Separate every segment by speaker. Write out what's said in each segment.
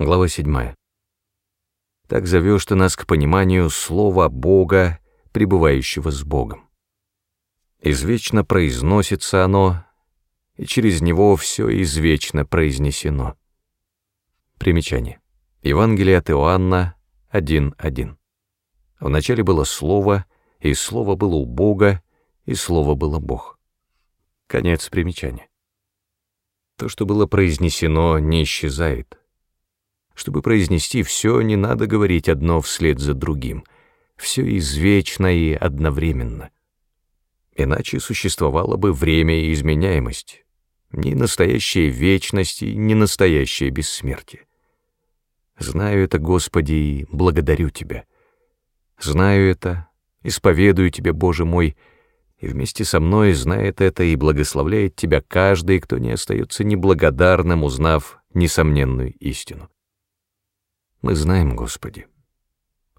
Speaker 1: Глава 7. Так зовешь ты нас к пониманию слова Бога, пребывающего с Богом. Извечно произносится оно, и через него все извечно произнесено. Примечание. Евангелие от Иоанна 1.1. Вначале было Слово, и Слово было у Бога, и Слово было Бог. Конец примечания. То, что было произнесено, не исчезает. Чтобы произнести все, не надо говорить одно вслед за другим. Все извечно и одновременно. Иначе существовало бы время и изменяемость. Ни настоящая вечность и ни настоящее бессмертие. Знаю это, Господи, и благодарю Тебя. Знаю это, исповедую Тебя, Боже мой, и вместе со мной знает это и благословляет Тебя каждый, кто не остается неблагодарным, узнав несомненную истину. Мы знаем, Господи.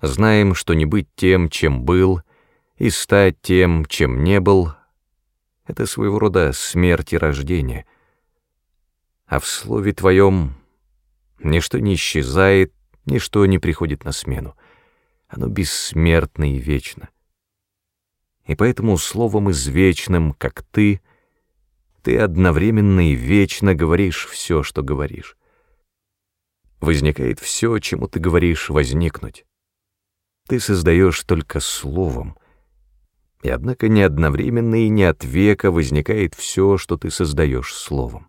Speaker 1: Знаем, что не быть тем, чем был, и стать тем, чем не был — это своего рода смерть и рождение. А в Слове Твоем ничто не исчезает, ничто не приходит на смену. Оно бессмертно и вечно. И поэтому словом извечным, как Ты, Ты одновременно и вечно говоришь все, что говоришь возникает все, чему ты говоришь возникнуть. Ты создаешь только словом, и однако не одновременно и не от века возникает все, что ты создаешь словом.